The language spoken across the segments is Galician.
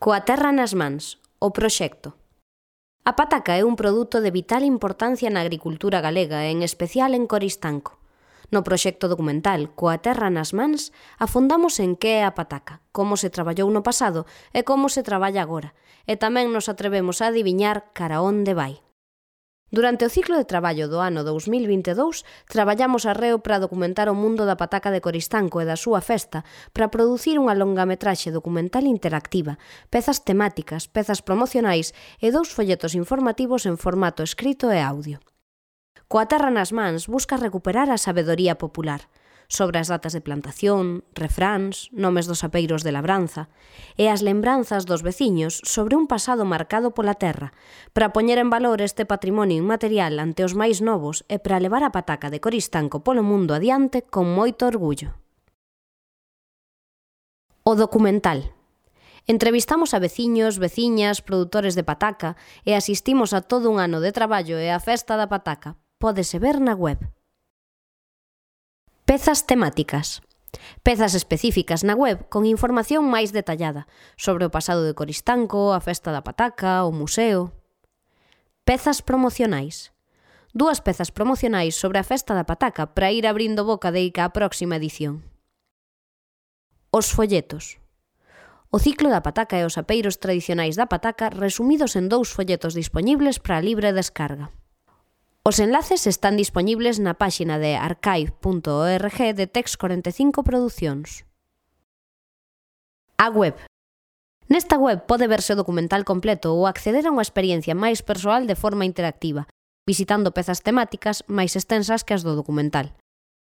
Coa terra nas mans, o proxecto. A pataca é un produto de vital importancia na agricultura galega e en especial en Coristanco. No proxecto documental Coa Terra nas Mans afondamos en que é a pataca, como se traballou no pasado e como se traballa agora, e tamén nos atrevemos a adiviñar cara onde vai. Durante o ciclo de traballo do ano 2022 traballamos arreo para documentar o mundo da pataca de Coristanco e da súa festa para producir unha longametraxe documental interactiva, pezas temáticas, pezas promocionais e dous folletos informativos en formato escrito e audio. Coa terra nas mans busca recuperar a sabedoría popular – sobre as datas de plantación, refráns, nomes dos apeiros de labranza e as lembranzas dos veciños sobre un pasado marcado pola terra para poñer en valor este patrimonio inmaterial ante os máis novos e para levar a pataca de Coristanco polo mundo adiante con moito orgullo. O documental Entrevistamos a veciños, veciñas, produtores de pataca e asistimos a todo un ano de traballo e a festa da pataca. Pódese ver na web. Pezas temáticas. Pezas específicas na web con información máis detallada sobre o pasado de Coristanco, a festa da pataca, o museo. Pezas promocionais. Dúas pezas promocionais sobre a festa da pataca para ir abrindo boca de ica a próxima edición. Os folletos. O ciclo da pataca e os apeiros tradicionais da pataca resumidos en dous folletos dispoñibles para libre descarga. Os enlaces están disponibles na páxina de archive.org de Tex45 Producións. A web Nesta web pode verse o documental completo ou acceder a unha experiencia máis persoal de forma interactiva, visitando pezas temáticas máis extensas que as do documental.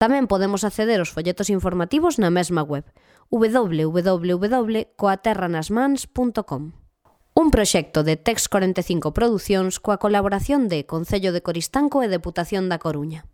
Tamén podemos acceder aos folletos informativos na mesma web www.coaterranasmans.com. Un proxecto de Tex 45 Producións coa colaboración de Concello de Coristanco e Deputación da Coruña.